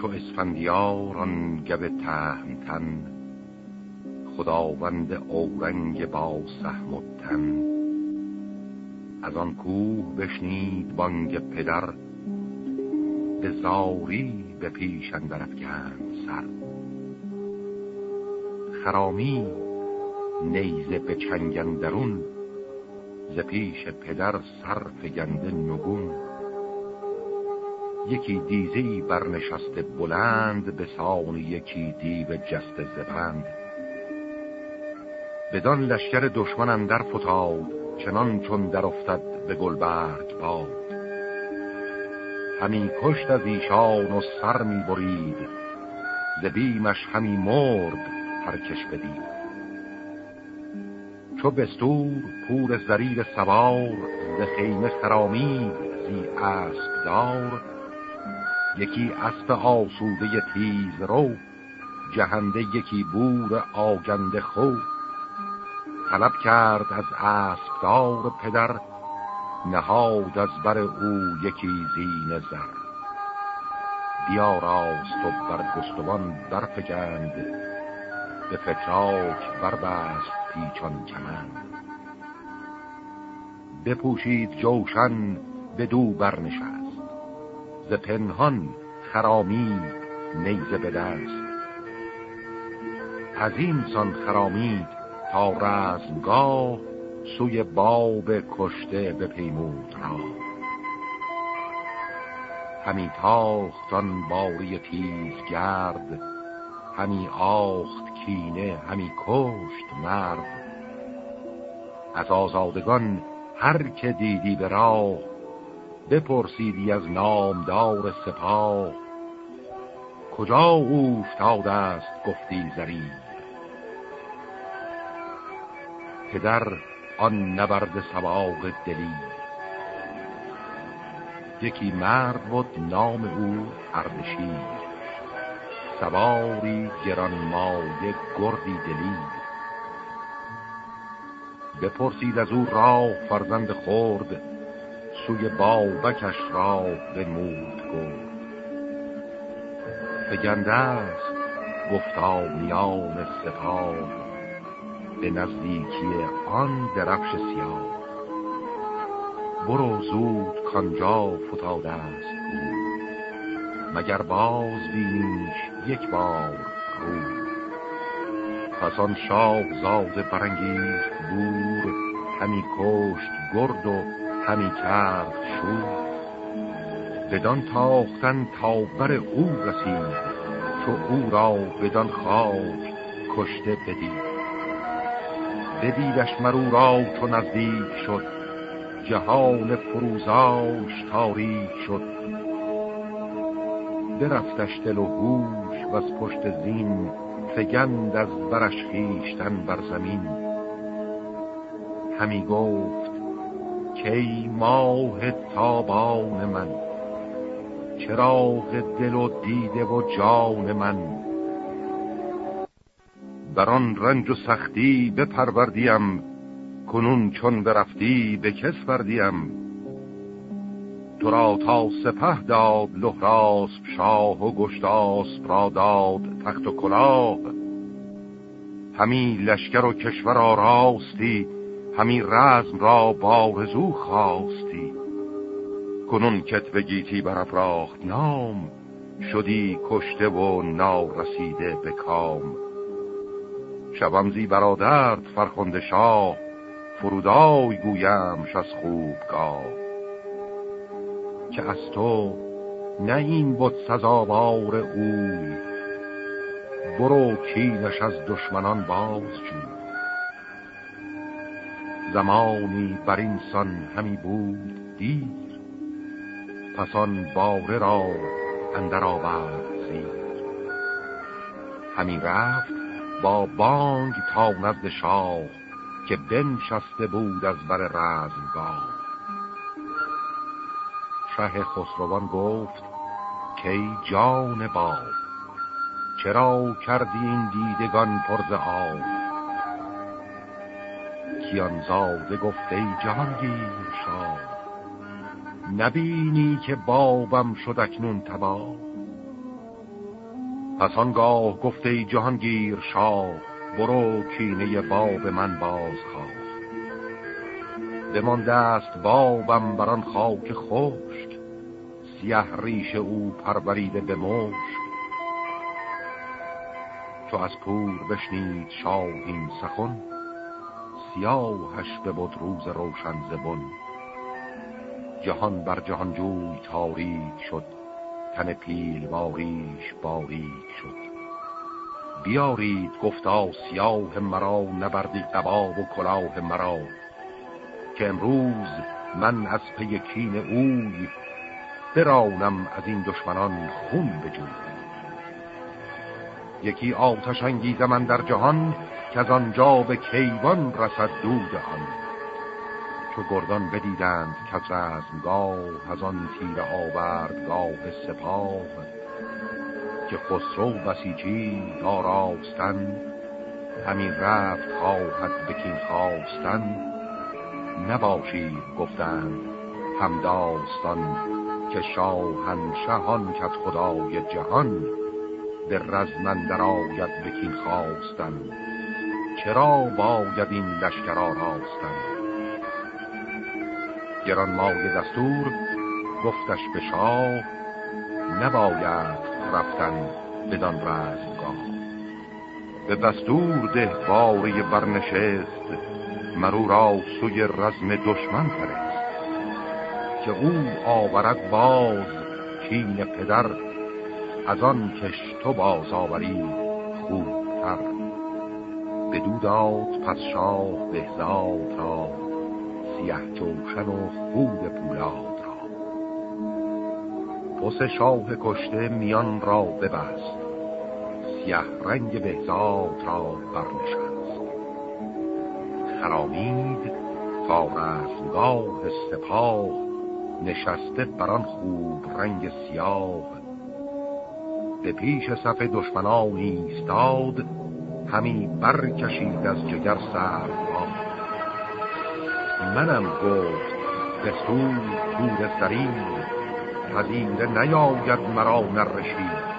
چو اسفندیار آن گب تهمتن خداوند اورنگ با سهم از آن کوه بشنید بانگ پدر به زاری به پیش اندرت سر. خرامی نیزه به چنگندرون ز پیش پدر سر گنده نگون. یکی دیزی برنشست بلند به سان یکی دیو جست زبند بدان لشکر دشمن اندر فتاد چنان چون در افتد به گلبرگ باد. همی کشت از ایشان و سر می برید ز بیمش همی مرد هر کش بدید. چو بستور پور زریر سوار ز خیمه خرامی زی اسب دار یکی اسب آسوده تیز رو جهنده یکی بور آگنده خو. طلب کرد از اسبدار پدر نهاد از بر او یکی زین زر. راست و بر گستوان برفگند به فتراک بربست پیچان کمند. بپوشید جوشن به دو برنشست. ز پنهان خرامی نیزه به دست. از این سان خرامید تا رزمگاه سوی باب کشته به پیمود را. همی تاختان باری تیز گرد همی آخت کینه همی کشت مرد. از آزادگان هر که دیدی به راه بپرسیدی از نامدار سپاه کجا اوفتاد است گفتی زرید پدر آن نبرد سواق دلی یکی مرد بود نام او اردشیر. سواری مایه گردی دلی بپرسید از او راه فرزند خورد سوی بابکش را به مود گرد فگنده است گفتا میان سپاه به نزدیکی آن درفش سیاه. برو زود کانجا فتاده است مگر باز بینیش یک بار رو. پس آن شاه زاد برانگیخت بور همی کشت گرد و همی کرد شور. بدان تاختن تا بر او رسید چو او را بدان خاک کشته بدید. بدیدش مرو را چو نزدیک شد جهان فروزاش تاریک شد. درفتش دل و هوش و از پشت زین فگند از برش خیشتن بر زمین. همی گفت کی ماه تابان من چراغ دل و دیده و جان من. بران رنج و سختی بپروردیم کنون چون برفتی به کس بردیم. تو را تا سپه داد لحراسب شاه و گشتاسب را داد تخت و کلاه. همی لشکر و کشور راستی همی رزم را بارزو خواستی. کنون کت به گیتی برافراخت نام شدی کشته و نارسیده به کام. شبم زی برادرت فرخنده شاه فرودای گویمش از خوبگاه. که از تو نه این بود سزاوار اوی برو کینش از دشمنان باز جو زمانی بر این سان همی بود دیر. پسان باره را اندر آورد زیر. همی رفت با بانگ تا نزد شاه که بنشسته بود از بر رزمگاه. شه خسروان گفت کی جان با چرا کردی این دیدگان پرز آب؟ کیان زاده گفته جهانگیر شاه نبینی که بابم شد اکنون تبا پس آنگاه گفته جهانگیر شاه برو کینه باب من باز خواه بمانده است بابم بران خاک خشک سیه ریش او پروریده به مشک. چو از پور بشنید شاه این سخن سیاهش به بود روز روشن زبون. جهان بر جهان جوی تاریک شد تن پیل باریش باریک شد. بیارید گفتا سیاه مرا نبردی قباب و کلاه مرا که امروز من از پی کین اوی برانم از این دشمنان خون بجوی. یکی آتش انگیز من در جهان که از آنجا به کیوان رسد دود آن. چو گردان بدیدند که از رزمگاه از آن تیر آوردگاه سپاه که خسرو بسیجی آراستن همین رفت خواهد بکین خواستن. نباشید گفتند همداستان که شاهنشهان کت خدای جهان به رزمندر آید بکین خواستن. چرا باید این لشکر آراستن؟ گران مای دستور گفتش به شاه نباید رفتن بدان رزمگاه به دستور ده باری برنشست مرو را سوی رزم دشمن فرست. که او آورد باز کین پدر از آن کش تو باز آوری خوبتر. بدو داد پس شاه بهزاد را سیه جوشن و خود پولاد را. پس شاه کشته میان را ببست سیه رنگ بهزاد را برنشست. خرامید تا رسمگاه سپاه نشسته بران خوب رنگ سیاه. به پیش صف دشمنان ایستاد همی برکشید از جگر سر منم گفت دستور دور سرین پذیره نیاید مرا نرشید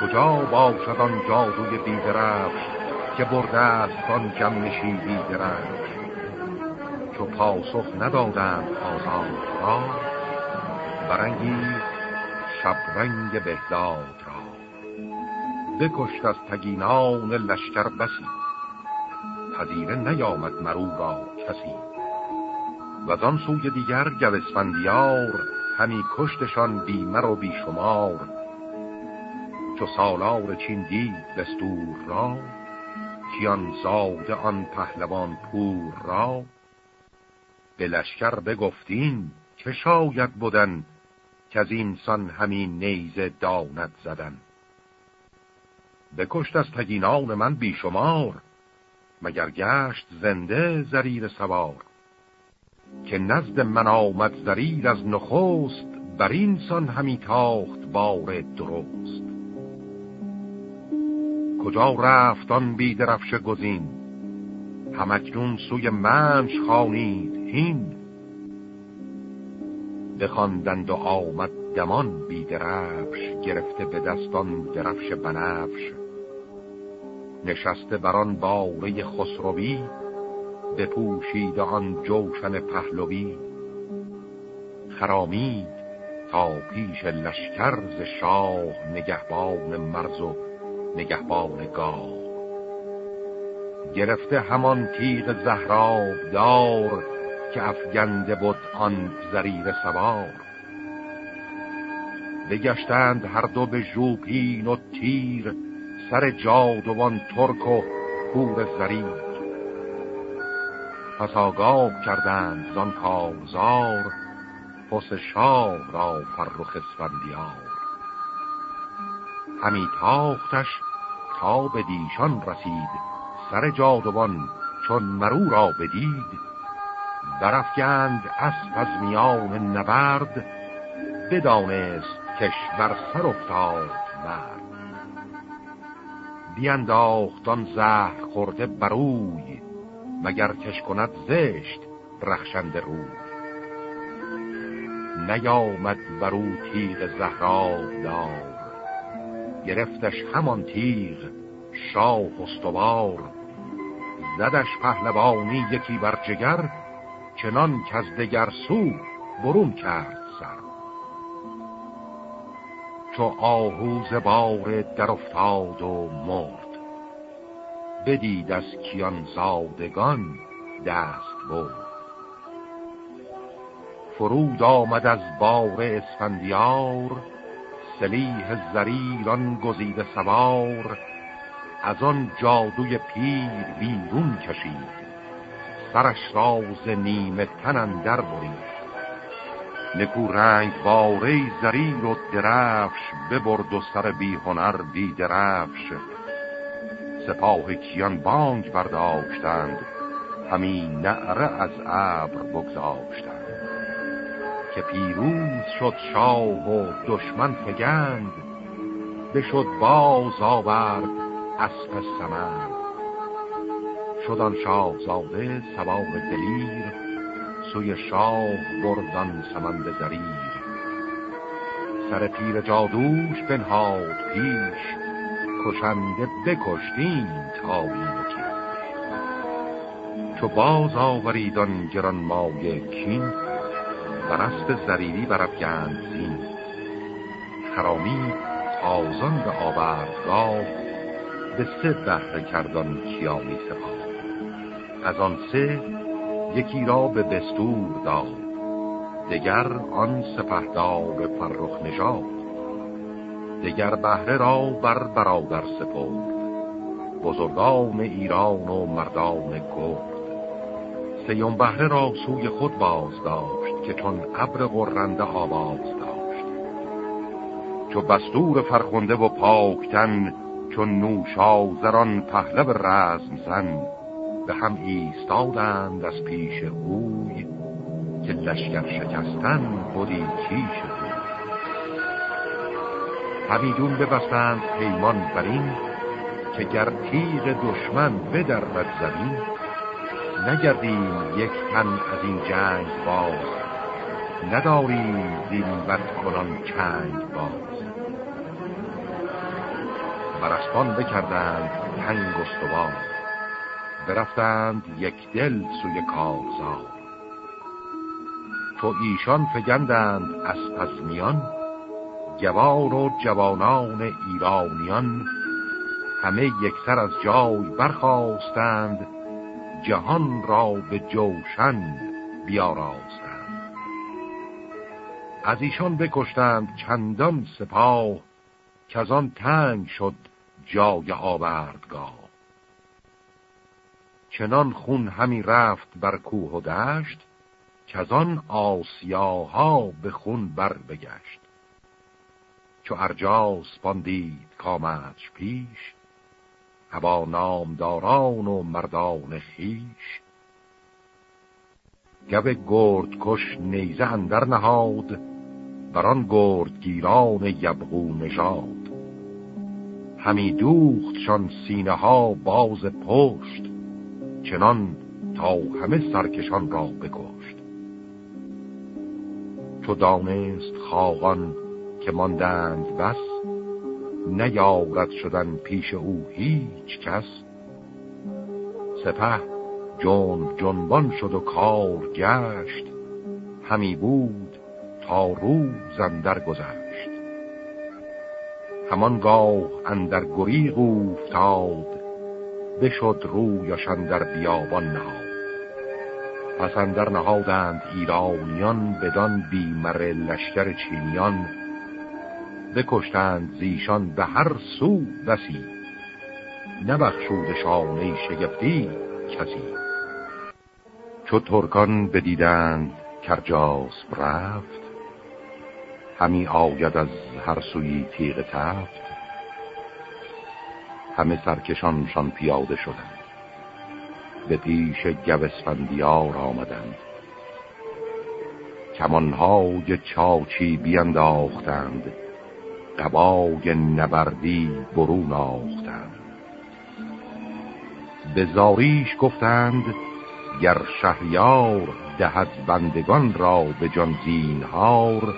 کجا باشد آن جادوی بیدرفش که برده است آن جمشی بیدرفش چو پاسخ ندادند آزاد را برنگی شبرنگ بهداد بکشت از تگینان لشکر بسی. پذیره نیامد مرو را کسی. و آن سوی دیگر گوسفندیار همی کشتشان بیمر و بیشمار چو سالار چین دید دستور را کیان زاده آن پهلوان پور را. به لشکر بگفتین که شاید بودن که از این سان همین نیزه داند زدن. بکشت از تگینان من بیشمار مگر گشت زنده زریر سوار. که نزد من آمد زریر از نخست بر این سان همی تاخت بار درست. کجا رفتان بیدرفش گزین؟ همکنون سوی منش خانید هین. بخواندند و آمد دمان بیدرفش گرفته به دستان درفش بنفش. نشسته بران باره خسروی بپوشید آن جوشن پهلوی. خرامید تا پیش لشکرز شاه نگهبان مرز و نگهبان گاه. گرفته همان تیغ زهراب دار که افگنده بود آن زریر سوار. بگشتند هر دو به ژوپین و تیر سر جادوان ترک و پور زریر پس آگاه کردند زان کارزار پس شاه را فرخ اسفندیار. همی تاختش تا به دیشان رسید سر جادوان چون مرو را بدید. برفگند اسب از میان نبرد بدانست کش بر سر افتاد مرد. بینداخت آن زهر خورده بروی مگر کش کند زشت رخشند روی. نیامد برو تیغ زهراب دار گرفتش همان تیغ شاه استوار. زدش پهلوانی یکی بر جگر چنان که از دگر سو برون کرد. چو آهوز بار در افتاد و مرد. بدید از کیان زادگان دست برد. فرود آمد از بار اسفندیار سلیح زریران گزیده سوار از آن جادوی پیر بیرون کشید. سرش راز نیمه تن در برید. نکو رنگ باره زریر و درفش ببرد و سر بی هنر بی درفش. سپاه کیان بانگ برداشتند همین نعره از ابر بگذاشتند. که پیروز شد شاه و دشمن فگند بشد باز آورد اسب سمند. شدان شاهزاده سوار دلیر سوی شاه بردان سمند زریر. سر پیر جادوش بنهاد پیش کشنده بکشتین تا کیش. چو باز آوریدان گران مای کین بر اسب زریری برفگند زین. خرامی تازان به آوردگاه به سه بهره کردان کیانی سپاه. از آن سه یکی را به دستور داد. دگر آن سپهدار فرخ نژاد. دگر بهره را بر برادر سپرد. بزرگان ایران و مردان گرد. سیون بهره را سوی خود باز داشت که چون ابر قرنده آواز داشت. چو بستور فرخنده و پاکتن چون نوشازران پهلو رزم زن به هم ایستادند از پیش اوی که لشکر شکستن بودی چیش بود. همیدون ببستند پیمان برین که گر تیغ دشمن بدرد زمین نگردیم یک تن از این جنگ باز نداریم دین بد کنان چنگ باز. برسپان بکردند تنگ استوار. برفتند یک دل سوی کارزار. تو ایشان فگندند از پزمیان جوان و جوانان ایرانیان. همه یکسر از جای برخواستند جهان را به جوشن بیاراستند. از ایشان بکشتند چندان سپاه که از آن تنگ شد جای آوردگاه چنان خون همی رفت بر کوه و دشت که از آن آسیاها به خون بر بگشت. چو ارجاس باندید کامدش پیش هوا نامداران و مردان خیش گوه گرد کش نیزه اندر نهاد بران گرد گیران یبغو نژاد. همی دوختشان سینه ها باز پشت چنان تا همه سرکشان را بکشت. چو دانست خاقان که ماندند بس نیارد شدن پیش او هیچ کس. سپه جنب جنبان شد و کار گشت همی بود تا روز اندر گذشت. همانگاه اندر گریغ افتاد بشد رویشان در بیابان نهاد. پس اندر نهادند ایرانیان بدان بیمر لشکر چینیان. بکشتند زیشان به هر سو بسی. نبخشود شانه شگفتی کسی. چو ترکان بدیدند کرجاس رفت همی آید از هر سوی تیغ تفت. همه سرکشانشان پیاده شدند. به پیش گوسفندیار آمدند. کمانهای چاچی بینداختند. قبای نبردی برون آختند. به زاریش گفتند گر شهریار دهد بندگان را به جان زینهار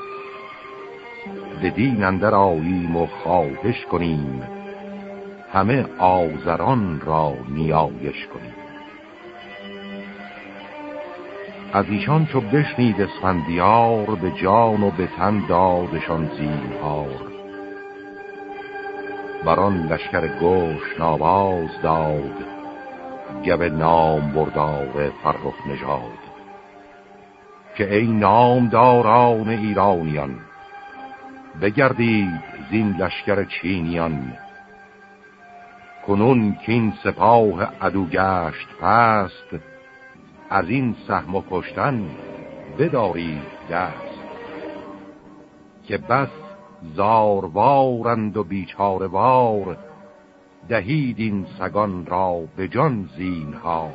به دین اندر آییم و خواهش کنیم. همه آزران را نیایش کنیم. از ایشان چو بشنید اسفندیار به جان و به تن دادشان زینهار. بران لشکر گوش نواز داد گب نام بردار فرخ نژاد. که ای نامداران ایرانیان بگردید زین لشکر چینیان. کنون که این سپاه عدو گشت پست از این سهم و کشتن بدارید دست. که بس زاروارند و بیچاروار دهید این سگان را به جان ها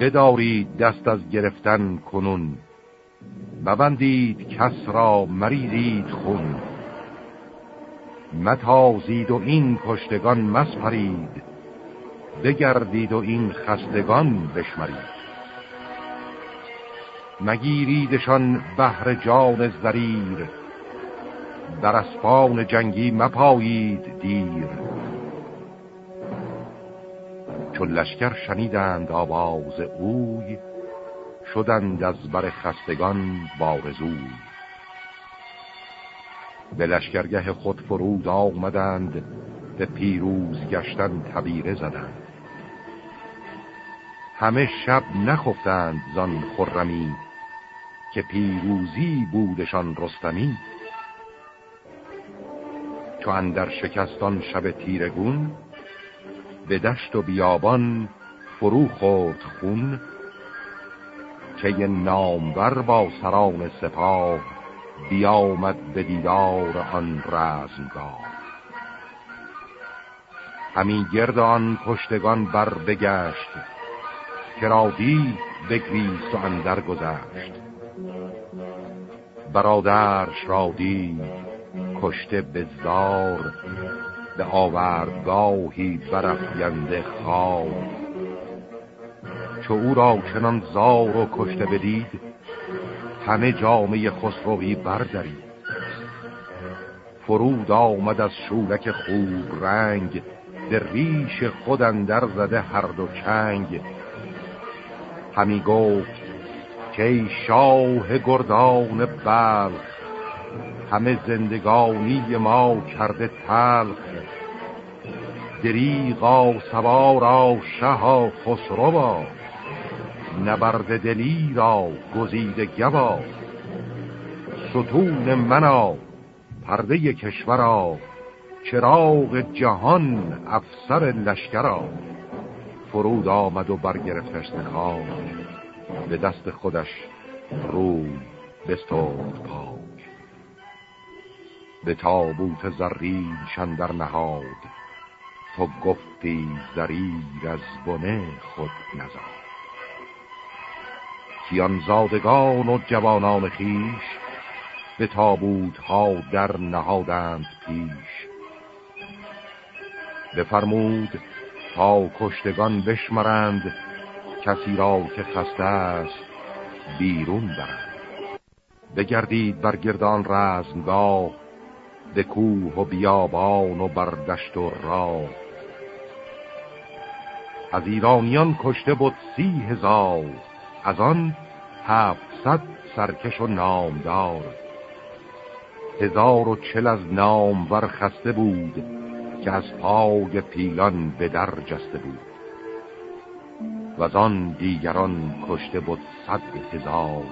بدارید دست از گرفتن کنون مبندید کس را مریزید خون. متازید و این کشتگان مسپرید. بگردید و این خستگان بشمرید. مگیریدشان بهر جان زریر. در اسبان جنگی مپایید دیر. چون لشکر شنیدند آواز اوی شدند از بر خستگان بارزوی. به لشکرگه خود فرود آمدند به پیروز گشتن تبیره زدند. همه شب نخفتند زان خرمی که پیروزی بودشان رستمی. چو اندر شکستان شب تیرگون به دشت و بیابان فرو خورد خون. یه نامور با سران سپاه بیامد به دیدار آن رزمگاه همین گرد آن کشتگان بر بگشت که را دید بگریست و اندر گذشت. برادرش را کشته بزار به آوردگاهی برفینده خواب چو او را چنان زار و کشته بدید همه جامعه خسروی بردارید فرود آمد از شولک خوب رنگ در ریش خود اندر زده هر دو چنگ. همی گفت که شاه گردان بلخ همه زندگانی ما کرده تلخ. دریغا سوارا شها خسروا نبرد دلی را گزیده گوا. ستون منا پرده کشورا. چراغ جهان افسر لشکرا. فرود آمد و برگرفتش زخان به دست خودش روی بسترد پاک. به تابوت زرین شندر نهاد. تو گفتی زریر از بنه خود نزاد. کیان زادگان و جوانان خیش به تابوت ها در نهادند پیش. بفرمود تا کشتگان بشمرند کسی را که خسته است بیرون برند. بگردید بر گردان رزمگاه به کوه و بیابان و بر دشت و راه. از ایرانیان کشته بود سی هزار از آن هفتصد سرکش و نامدار. هزار و چل از نام خسته بود که از پای پیلان به در جسته بود. و آن دیگران کشته بود صد هزار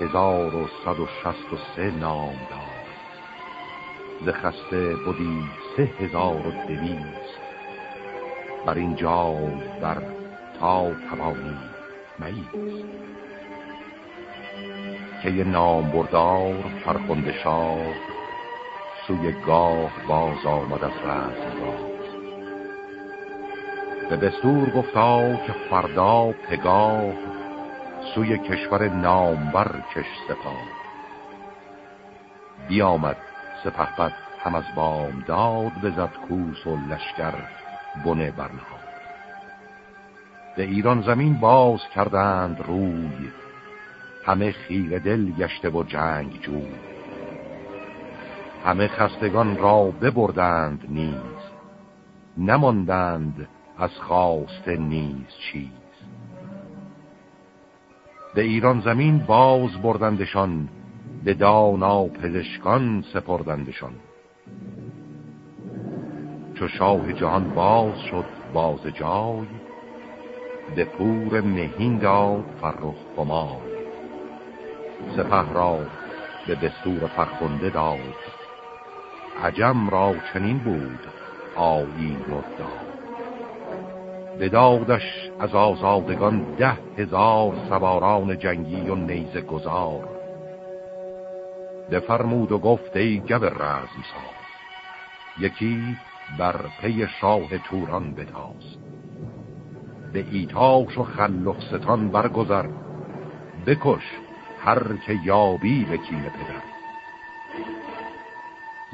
هزار و صد و شست و سه نام دار ز خسته بودی سه هزار و دویست. بر این جای بر تا توانی میست که یه نام بردار فرخنده شاه سوی گاه باز آمد از رزمگاه به دستور گفتا که فردا پگاه سوی کشور نامبر کش سپاه. بیامد سپهبد هم از بام داد بزد کوس و لشکر بنه برنهاد. به ایران زمین باز کردند روی. همه خیر دل گشته و جنگ جو همه خستگان را ببردند نیز. نماندند از خواست نیز چیز. به ایران زمین باز بردندشان به دانا پزشکان سپردندشان. چو شاه جهان باز شد باز جای. به پور مهین داد فرخ خمای سپه را به دستور فرخنده داد. عجم را چنین بود آیین و به دادش از آزادگان ده هزار سواران جنگی و نیزه گذار بفرمود و گفت ای گب رزم ساز یکی بر پی شاه توران بتاز به ایتاش و خلخستان برگذر. بکش هر که یابی به کین پدر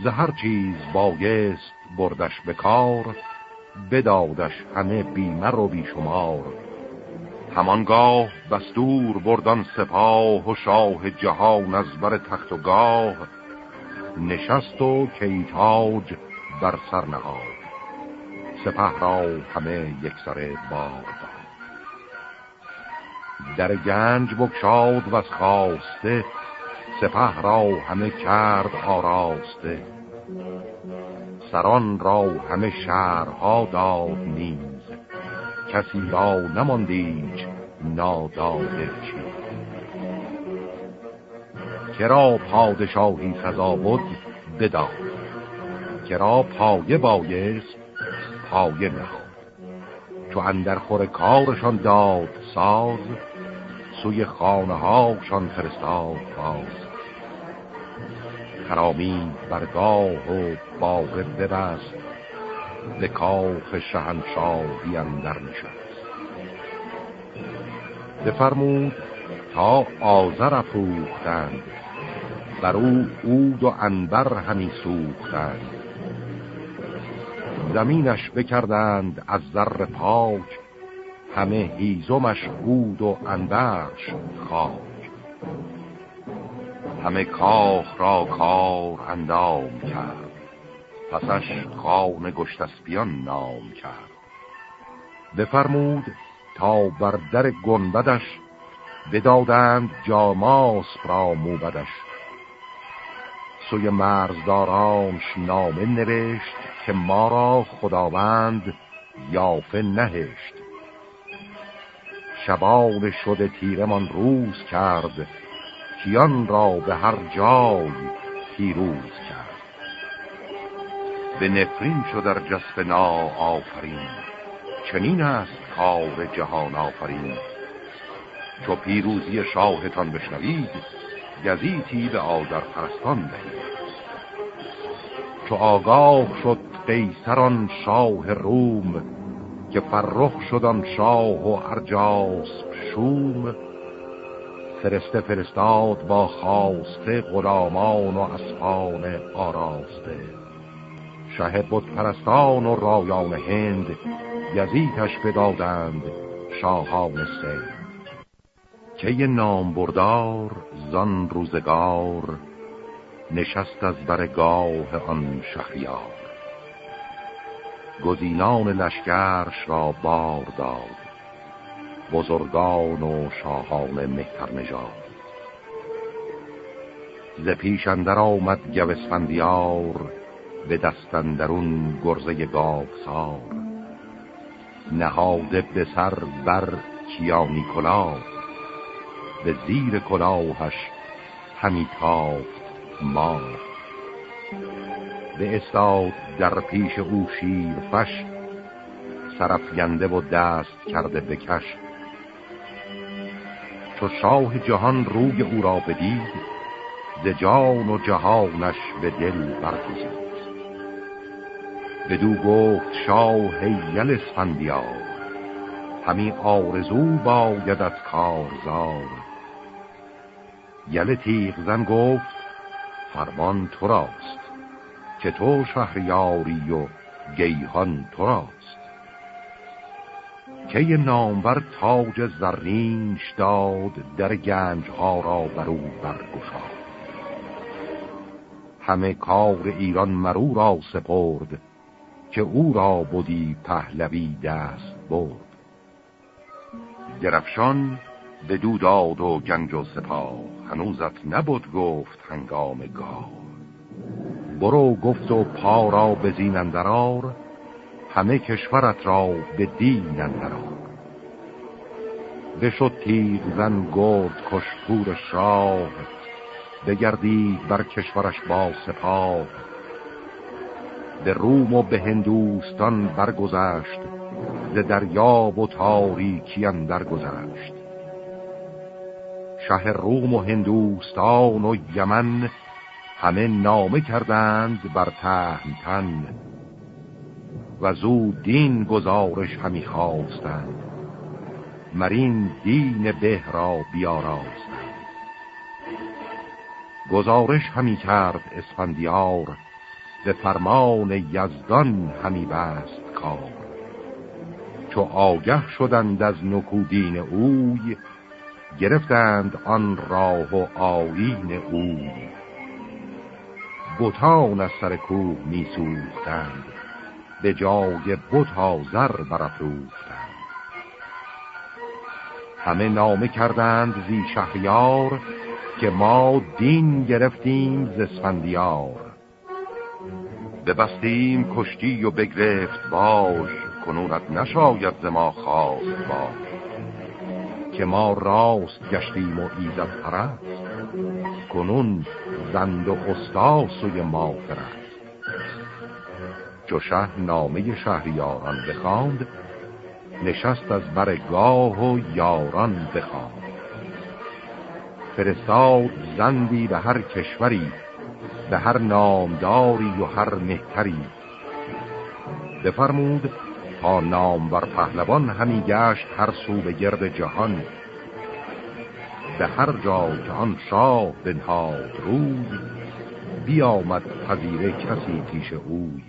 زهر چیز بایست بردش به کار بدادش همه بیمر و بیشمار. همانگاه بستور بردان سپاه و شاه جهان از بر تخت و گاه. نشست و کیتاج بر سر نهاد. سپه را همه یک سر بار در گنج بکشاد و خواسته سپه را همه کرد آراسته. سران را همه شهرها داد نیز. کسی را نماندیج ناداده چیز. کرا پادشاهی سزا بود بداد. کرا پایه بایست پایه نهاد چو اندر خور کارشان داد ساز سوی خانه هاشان فرستاد باز. خرامی برگاه و باغ ببست به کاخ شهنشاهی اندر نشست. بفرمود تا آذر افروختند بر او اود و انبر همی سوختند. زمینش بکردند از زر پاک. همه هیزمش اود و انبرش خاک. همه کاخ را کار اندام کرد. پسش خانه گشتسپیان نام کرد. بفرمود تا بر در گنبدش بدادند جاماس را موبدش. سوی مرزدارانش نامه نوشت که ما را خداوند یافه نهشت. شبان شده تیرمان روز کرد کیان را به هر جای پیروز کرد. به نفرین شد در جسب نا آفرین چنین است کار جهان آفرین. چو پیروزی شاهتان بشنوید گزیتی به آذر پرستان دهید. چو آگاه شد قیصران شاه روم که فرخ شدن شاه و ارجاس شوم. فرسته فرستاد با خواسته غلامان و اسفان آراسته. شه بود پرستان و رایان هند یزیدش بدادند شاهان سند که نام بردار زان روزگار؟ نشست از برگاه آن شهریار. گزینان لشکرش را بار داد. بزرگان و شاهان مهتر نژاد. ز پیش اندر آمد گوسفندیار به دستندرون گرزه گاوسار. نهاده به سر بر کیانی کلاه. به زیر کلاهش همی تافت ما به استاد در پیش او شیر فش سرفگنده و دست کرده بکش چو شاه جهان روی او را بدید ز جان و جهانش به دل برگزید. بدو گفت شاه یل اسفندیار همی آرزو باید از کارزار. یل تیغ زن گفت فرمان تو راست. که تو شهریاری و گیهان تو راست؟ ترکه نامور تاج زرینش داد در گنج ها را بر او برگشاد همه کار ایران مرو را سپرد که او را بودی پهلوی دست برد. درفشان به داد و گنج و سپاه هنوزت نبود گفت هنگام گاه. برو گفت و پا را به زینندرار همه کشورت را به دین اندرار بشد تیر زن گرد کشپور شاه بگردید بر کشورش با سپاه. به روم و به هندوستان برگذشت ز دریا و تاریکی اندر گذشت. شه روم و هندوستان و یمن همه نامه کردند بر تهمتن و زو دین گزارش همی خواستند. مرین دین به را بیاراستند. گزارش همی کرد اسفندیار به فرمان یزدان همی بست کار. چو آگه شدند از نکودین اوی گرفتند آن راه و آیین اوی. بوتان از سر کوه می سوختند به جای بوتا زر برافروختند. همه نامه کردند زی شهریار که ما دین گرفتیم ز اسفندیار. ببستیم کشتی و بگرفت باش کنونت نشاید ز ما خواست باش. که ما راست گشتیم و ایزد پرست کنون زند و استا سوی ما فرست چو شه نامه شهریاران بخواند نشست از برگاه و یاران بخواند. فرستاد زندی به هر کشوری به هر نامداری و هر مهتری. بفرمود تا نام بر پهلوان همی گشت هر سو به گرد جهان. به هر جا که آن شاه بنهاد روی بیامد پذیره کسی پیش اوی.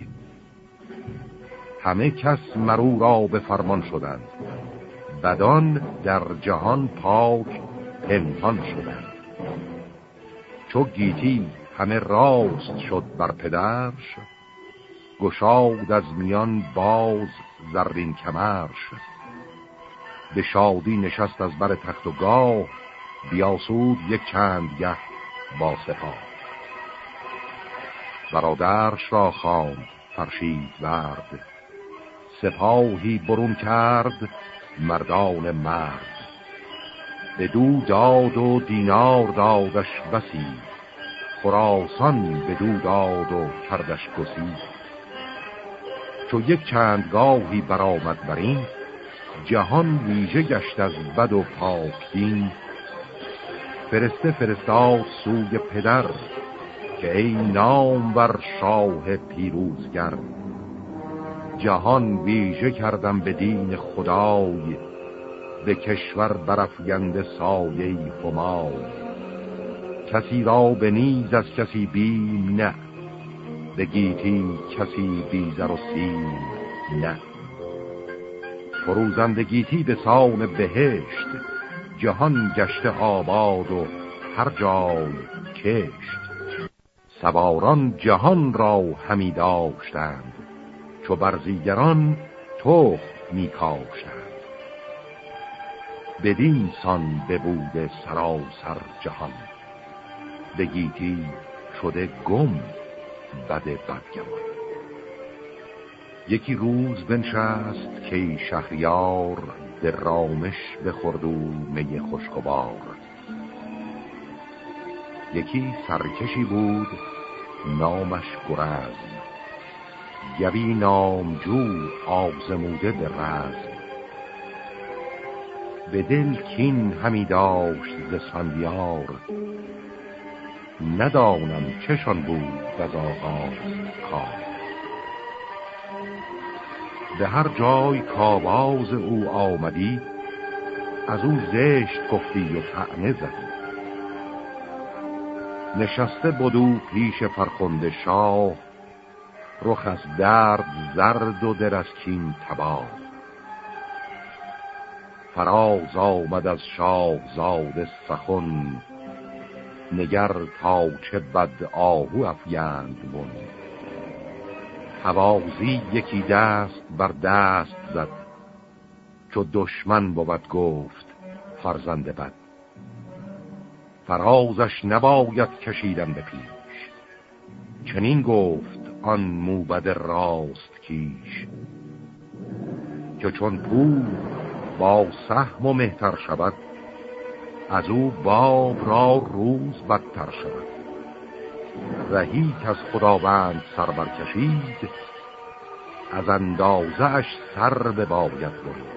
همه کس مرو را به فرمان شدند. بدان در جهان پاک پنهان شدند. چو گیتی همه راست شد بر پدرش گشاد از میان باز زرین کمرش. به شادی نشست از بر تخت و گاه بیاسود یک چند گه با سپاه. برادرش را خواند فرشید ورد. سپاهی برون کرد مردان مرد. به دو داد و دینار دادش بسی. خراسان به دو داد و کردش گسی چو یک چند گاهی برآمد بر این جهان ویژه گشت از بد و پاک دین. فرسته فرستاد سوی پدر که ای نام بر شاه پیروزگر جهان ویژه کردم به دین خدای به کشور برافگنده سایه همای. کسی را به نیز از کسی بیم نه به گیتی کسی بیزر و سیم نه. فروزندگیتی به سان بهشت جهان گشته آباد و هر جای کشت. سواران جهان را همی داشتند چو برزیگران توخ می کاشتند. بدین سان ببوده سراسر جهان بگیتی شده گم بد بدگمان. یکی روز بنشست که شهریار در رامش بخورد و می خوشگوار یکی سرکشی بود نامش گرز. گوی نامجو آزموده به رز. به دل کین همی داشت ز ندانم چشان بود از آغاز کار. به هر جای کاباز او آمدی از او زشت گفتی و تعنه زدی. نشسته بدو پیش فرخنده شاه رخ از درد زرد و در از کین تباه. فراز آمد از شاه زاد سخن نگر تا چه بد آهو افیند بون حوازی یکی دست بر دست زد. چو دشمن بود گفت فرزند بد. فرازش نباید کشیدن به پیش. چنین گفت آن موبد راست کیش. که چون پور با سهم و مهتر شود از او باب را روز بدتر شود. رهی که از خداوند سر برکشید از اندازه اش سر به باید برید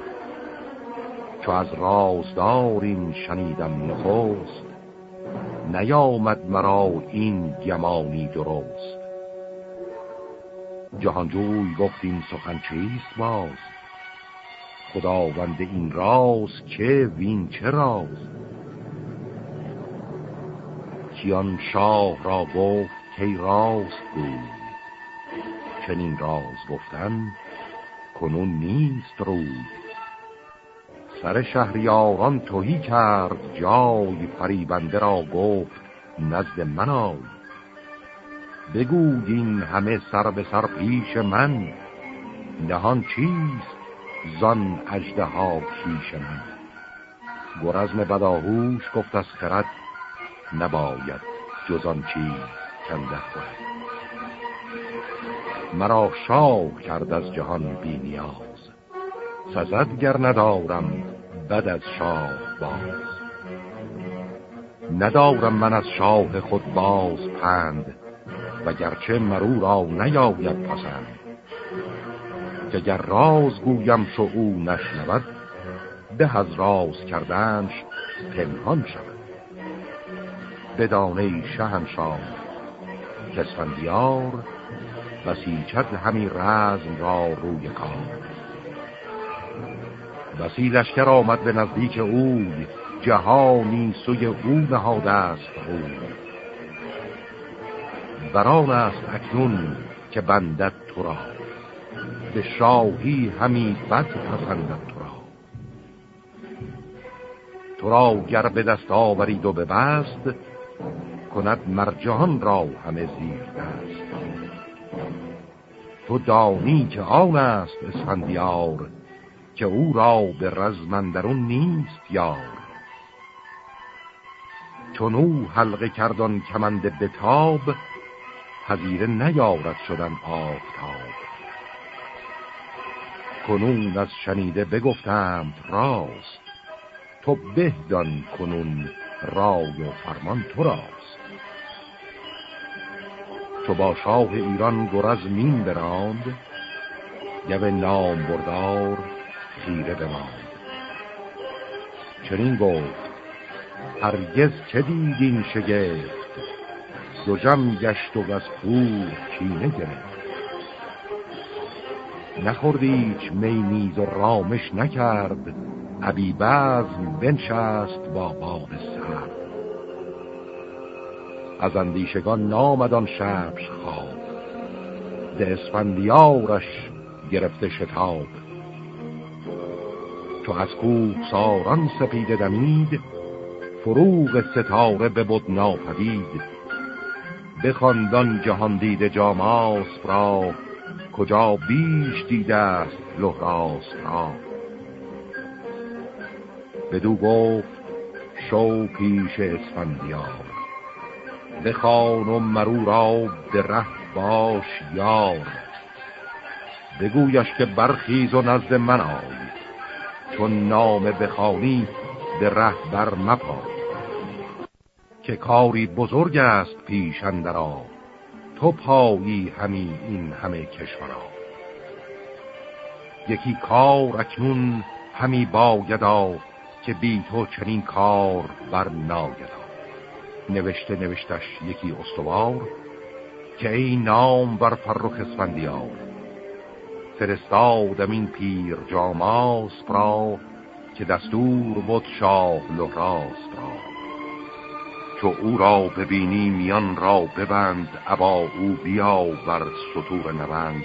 چو از رازدار این شنیدم نخست نیامد مرا این گمانی درست. جهانجوی گفت این سخن چیست باز؟ خداوند این راز که وین چه راز؟ کیان شاه را گفت که راست بود چنین راز گفتن کنون نیست روی. سر شهریاران توهی کرد جای فریبنده را گفت نزد من آی. بگو این همه سر به سر پیش من. نهان چیست زان اجده ها پیش من؟ گرزم بداهوش گفت از خرد نباید جزان چیز کنده خورد مرا شاه کرد از جهان بی نیاز. سزد گر ندارم بد از شاه باز. ندارم من از شاه خود باز پند و گرچه مرو را نیاید پسند. که گر راز گویم چو او نشنود به از راز کردنش پنهان شود. بدانه شهنشاه. کسفندیار بسیچت همی رزم را روی کار. بسی لشکر آمد به نزدیک اوی جهانی سوی او نهاده است روی. بران است اکنون که بندد تو را. به شاهی همی بد پسندد تو را. تو را گر به دست آورید و ببست کند مرجان را همه زیر دست. تو دانی که آن است اسفندیار که او را به رزمندرون نیست یار. چون او حلقه کردن کمند بتاب پذیره نیارد شدن آفتاب. کنون از شنیده بگفتم راست تو بهدان کنون رای و فرمان تو راست تو با شاه ایران گرز مین براند گو نام بردار خیره بماند. چنین گفت هرگز چه دیدین شگفت؟ جم گشت و از پور کینه گرفت. نخوردیچ میمیز و رامش نکرد عبی بزم بنشست با باد سر از اندیشگان نامدان شبش خواب. ز اسفندیارش گرفته شتاب. چو از کوه ساران سپیده دمید فروغ ستاره به بود ناپدید. بخواندان جهان دیده جاماس را کجا بیش دیده است لحراس را. بدو گفت شو پیش اسفندیار. بخوان و مرو را به ره باش یار. بگویش که برخیز و نزد من آی چون نام بخوانی به ره بر مپای. که کاری بزرگ است پیش اندرا تو پایی همی این همه کشورا. یکی کار اکنون همی بایدا که بی تو چنین کار بر نایدا. نوشته نوشتش یکی استوار که ای نام بر فرخ اسفندیار. فرستادم این پیر جاماس را که دستور بود شاه لحراس را. چو او را ببینی میان را ببند ابا او بیا بر سطور نبند.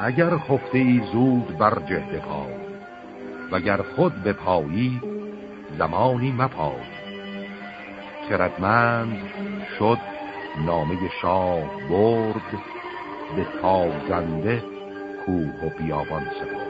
اگر خفته ای زود بر جهد پا وگر خود به پایی زمانی مپای خردمند شد نامه شاه برد به تازنده کوه و بیابان سپرد.